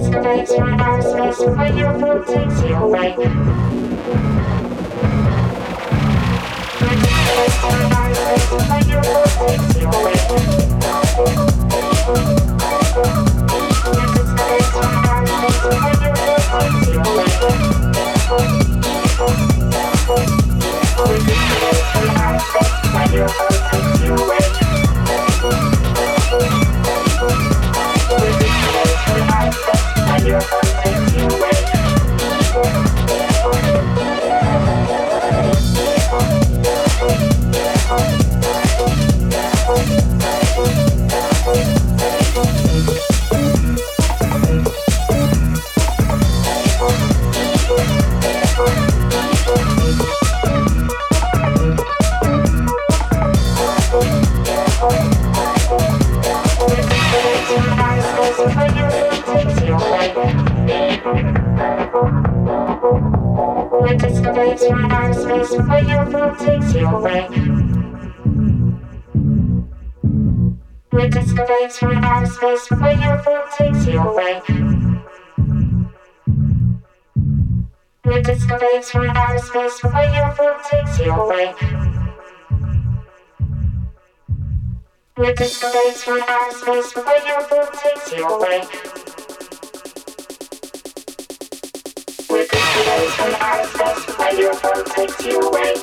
escalates from outer space your phone takes you away. From outer space when your phone takes you away. It escalates from outer space when your phone takes you away. It escalates from outer space when your phone takes you away. It escalates from outer space when your phone takes you away. It escalates from outer space your phone takes you away.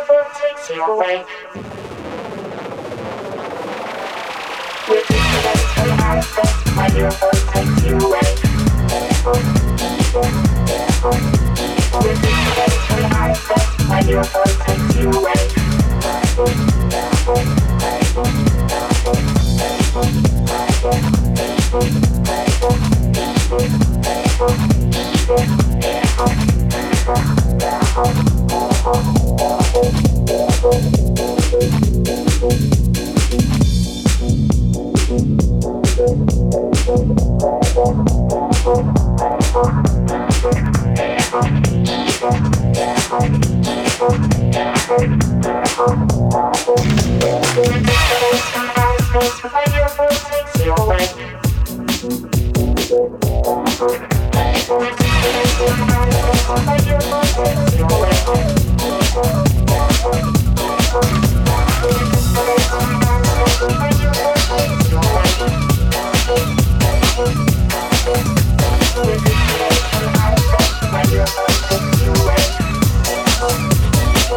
Phone takes you away. Escalates from outer space when your phone takes you away. Takes you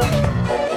Oh,